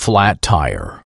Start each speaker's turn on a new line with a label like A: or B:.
A: Flat tire.